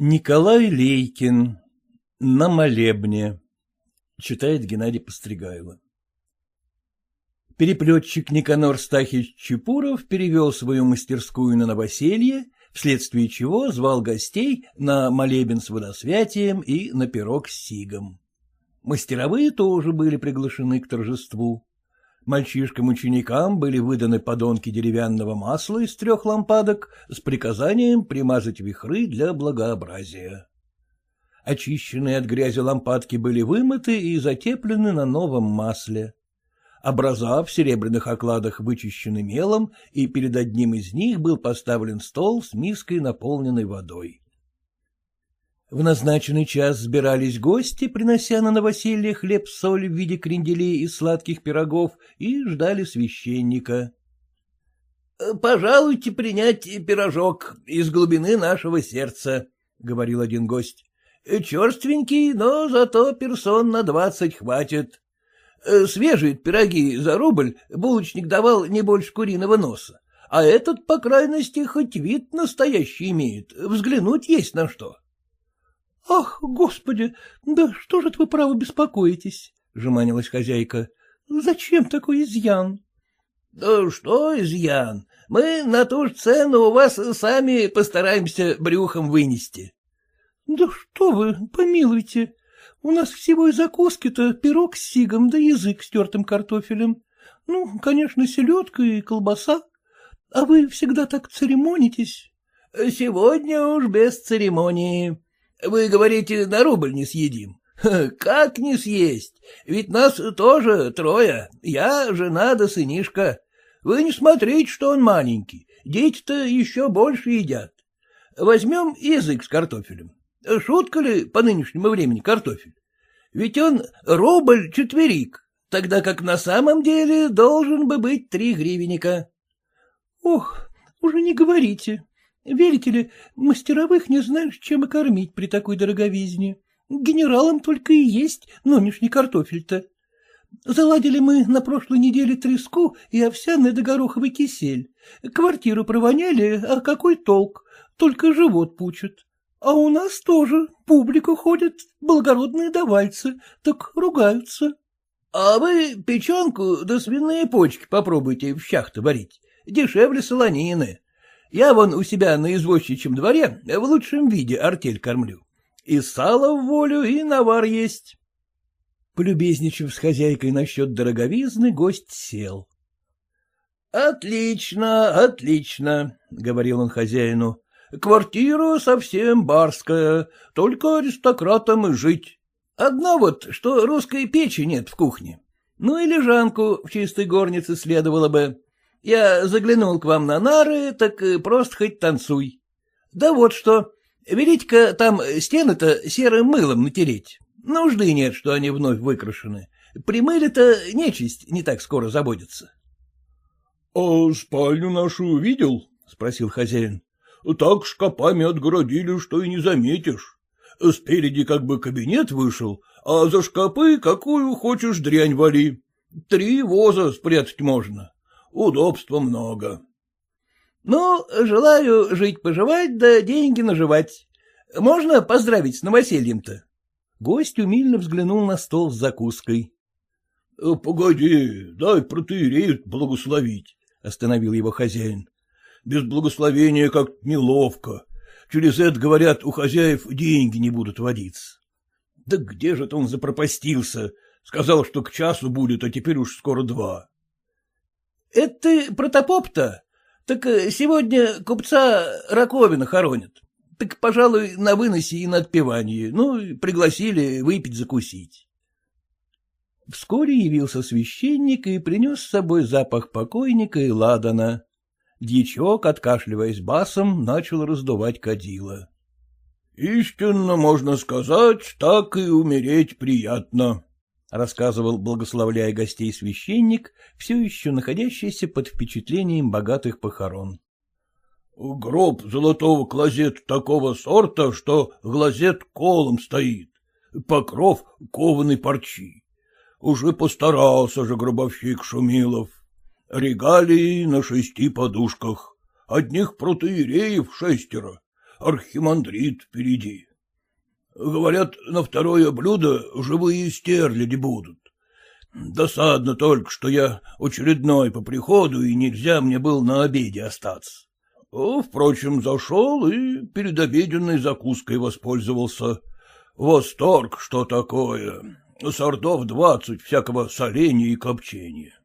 Николай Лейкин. На молебне. Читает Геннадий Постригайло. Переплетчик Никанор Стахич Чепуров перевел свою мастерскую на новоселье, вследствие чего звал гостей на молебен с водосвятием и на пирог с сигом. Мастеровые тоже были приглашены к торжеству. Мальчишкам-ученикам были выданы подонки деревянного масла из трех лампадок с приказанием примазать вихры для благообразия. Очищенные от грязи лампадки были вымыты и затеплены на новом масле. Образа в серебряных окладах вычищены мелом, и перед одним из них был поставлен стол с миской, наполненной водой. В назначенный час сбирались гости, принося на новоселье хлеб-соль в виде кренделей и сладких пирогов, и ждали священника. — Пожалуйте принять пирожок из глубины нашего сердца, — говорил один гость. — Черственький, но зато персон на двадцать хватит. Свежие пироги за рубль булочник давал не больше куриного носа, а этот, по крайности, хоть вид настоящий имеет, взглянуть есть на что. —— Ах, господи, да что же вы право беспокоитесь? — жеманилась хозяйка. — Зачем такой изъян? — Да что изъян? Мы на ту же цену у вас сами постараемся брюхом вынести. — Да что вы, помилуйте, у нас всего и закуски-то пирог с сигом да язык с тертым картофелем. Ну, конечно, селедка и колбаса. А вы всегда так церемонитесь. — Сегодня уж без церемонии. Вы говорите, на рубль не съедим. Как не съесть? Ведь нас тоже трое. Я, жена да сынишка. Вы не смотрите, что он маленький. Дети-то еще больше едят. Возьмем язык с картофелем. Шутка ли по нынешнему времени картофель? Ведь он рубль четверик, тогда как на самом деле должен бы быть три гривенника. — Ох, уже не говорите, Верите ли, мастеровых не знаешь, чем и кормить при такой дороговизне. Генералам только и есть нынешний картофель-то. Заладили мы на прошлой неделе треску и овсяный да гороховый кисель. Квартиру провоняли, а какой толк? Только живот пучит. А у нас тоже публика ходит, благородные давальцы, так ругаются. — А вы печенку да свиные почки попробуйте в щах-то варить. Дешевле солонины. Я вон у себя на извозчичьем дворе в лучшем виде артель кормлю. И сало в волю, и навар есть. Полюбезничав с хозяйкой насчет дороговизны, гость сел. — Отлично, отлично, — говорил он хозяину. — Квартира совсем барская, только аристократам и жить. Одно вот, что русской печи нет в кухне. Ну и лежанку в чистой горнице следовало бы. Я заглянул к вам на нары, так просто хоть танцуй. Да вот что, велите-ка там стены-то серым мылом натереть. Нужды нет, что они вновь выкрашены. При мыле-то нечисть не так скоро забудется. — А спальню нашу видел? — спросил хозяин. — Так шкапами отгородили, что и не заметишь. Спереди как бы кабинет вышел, а за шкапы какую хочешь дрянь вали. Три воза спрятать можно. Удобства много. — Ну, желаю жить-поживать, да деньги наживать. Можно поздравить с новосельем-то? Гость умильно взглянул на стол с закуской. — Погоди, дай протеерею благословить, — остановил его хозяин. — Без благословения как неловко. Через это, говорят, у хозяев деньги не будут водиться. Да где же-то он запропастился? Сказал, что к часу будет, а теперь уж скоро два. — Это ты протопоп-то? Так э, сегодня купца Раковина хоронят. Так, пожалуй, на выносе и на отпевании. Ну, пригласили выпить-закусить. Вскоре явился священник и принес с собой запах покойника и ладана. Дьячок, откашливаясь басом, начал раздувать кадила. — Истинно, можно сказать, так и умереть приятно, — рассказывал, благословляя гостей священник, все еще находящийся под впечатлением богатых похорон. — Гроб золотого клозета такого сорта, что глазет колом стоит, покров кованой парчи. Уже постарался же гробовщик Шумилов. Регалии на шести подушках, одних протеереев шестеро, архимандрит впереди. Говорят, на второе блюдо живые стерляди будут. Досадно только, что я очередной по приходу, и нельзя мне был на обеде остаться. Впрочем, зашел и перед обеденной закуской воспользовался. Восторг, что такое. Сортов двадцать всякого соления и копчения.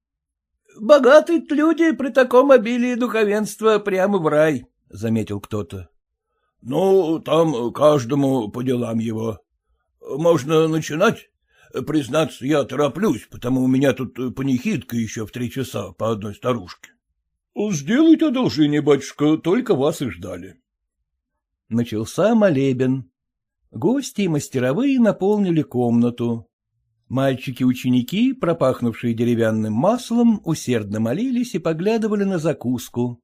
— Богатые люди при таком обилии духовенства прямо в рай, — заметил кто-то. — Ну, там каждому по делам его. Можно начинать? Признаться, я тороплюсь, потому у меня тут панихидка еще в три часа по одной старушке. — Сделайте одолжение, батюшка, только вас и ждали. Начался молебен. Гости и мастеровые наполнили комнату. Мальчики-ученики, пропахнувшие деревянным маслом, усердно молились и поглядывали на закуску.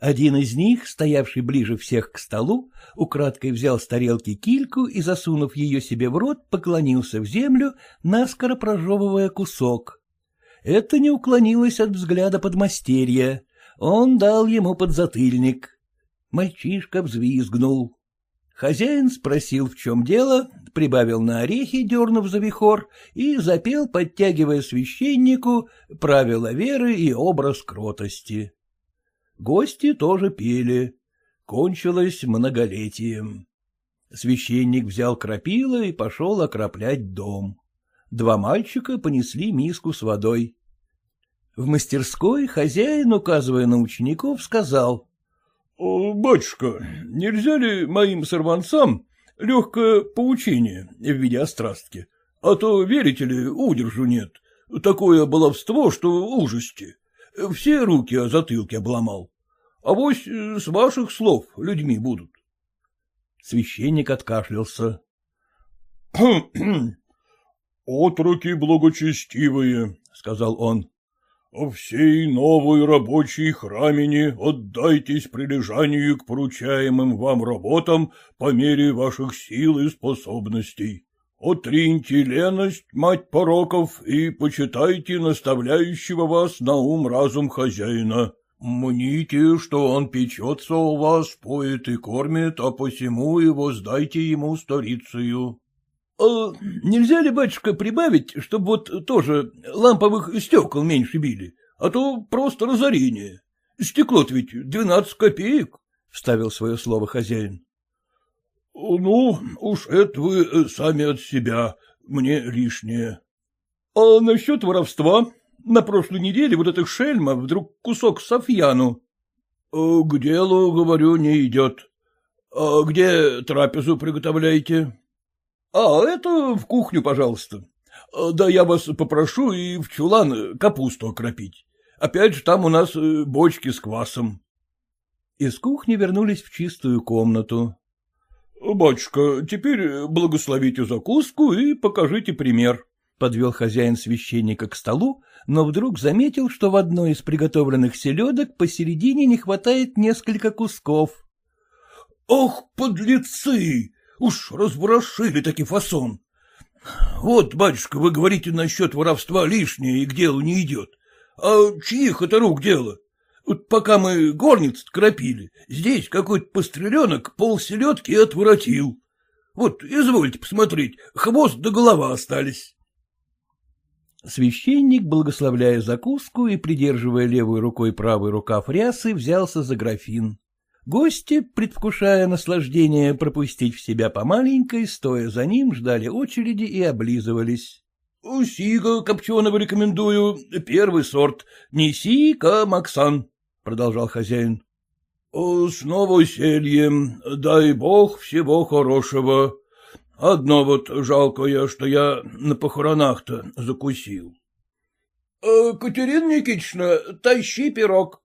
Один из них, стоявший ближе всех к столу, украдкой взял с тарелки кильку и, засунув ее себе в рот, поклонился в землю, наскоро прожевывая кусок. Это не уклонилось от взгляда подмастерья. Он дал ему подзатыльник. Мальчишка взвизгнул. Хозяин спросил, в чем дело, прибавил на орехи, дернув за вихор, и запел, подтягивая священнику, правила веры и образ кротости. Гости тоже пели. Кончилось многолетием. Священник взял крапила и пошел окроплять дом. Два мальчика понесли миску с водой. В мастерской хозяин, указывая на учеников, сказал. — Батюшка, нельзя ли моим сорванцам легкое поучение в виде острастки? А то, верите ли, удержу нет. Такое баловство, что ужасти. Все руки о затылке обломал. А вось с ваших слов людьми будут. Священник откашлялся. — Отроки благочестивые, — сказал он, всей новой рабочей храмине отдайтесь прилежанию к поручаемым вам работам по мере ваших сил и способностей. Отриньте леность, мать пороков, и почитайте наставляющего вас на ум разум хозяина. Мните, что он печется у вас, поет и кормит, а посему его сдайте ему старицею. — А нельзя ли, батюшка, прибавить, чтобы вот тоже ламповых стекол меньше били, а то просто разорение. Стекло-то ведь двенадцать копеек, — вставил свое слово хозяин. — Ну, уж это вы сами от себя, мне лишнее. — А насчет воровства? На прошлой неделе вот эта шельма вдруг кусок софьяну. — К делу, говорю, не идет. А где трапезу приготовляете? — А, это в кухню, пожалуйста. Да я вас попрошу и в чулан капусту окропить. Опять же, там у нас э, бочки с квасом. Из кухни вернулись в чистую комнату. — Батюшка, теперь благословите закуску и покажите пример. — подвел хозяин священника к столу, но вдруг заметил, что в одной из приготовленных селедок посередине не хватает несколько кусков. — Ох, подлецы! Уж разворошили таки фасон. Вот, батюшка, вы говорите насчет воровства лишнее и к делу не идет. А чьих это рук дело? Вот пока мы горниц кропили, здесь какой-то постреленок пол селедки отворотил. Вот, извольте посмотреть, хвост до да голова остались. Священник, благословляя закуску и придерживая левой рукой правый рукав рясы, взялся за графин. Гости, предвкушая наслаждение пропустить в себя по маленькой, стоя за ним, ждали очереди и облизывались. — Сига копченого рекомендую, первый сорт, не сика, Максан, — продолжал хозяин. — С новосельем, дай бог всего хорошего. Одно вот жалкое, что я на похоронах-то закусил. — Катерина Никитична, тащи пирог,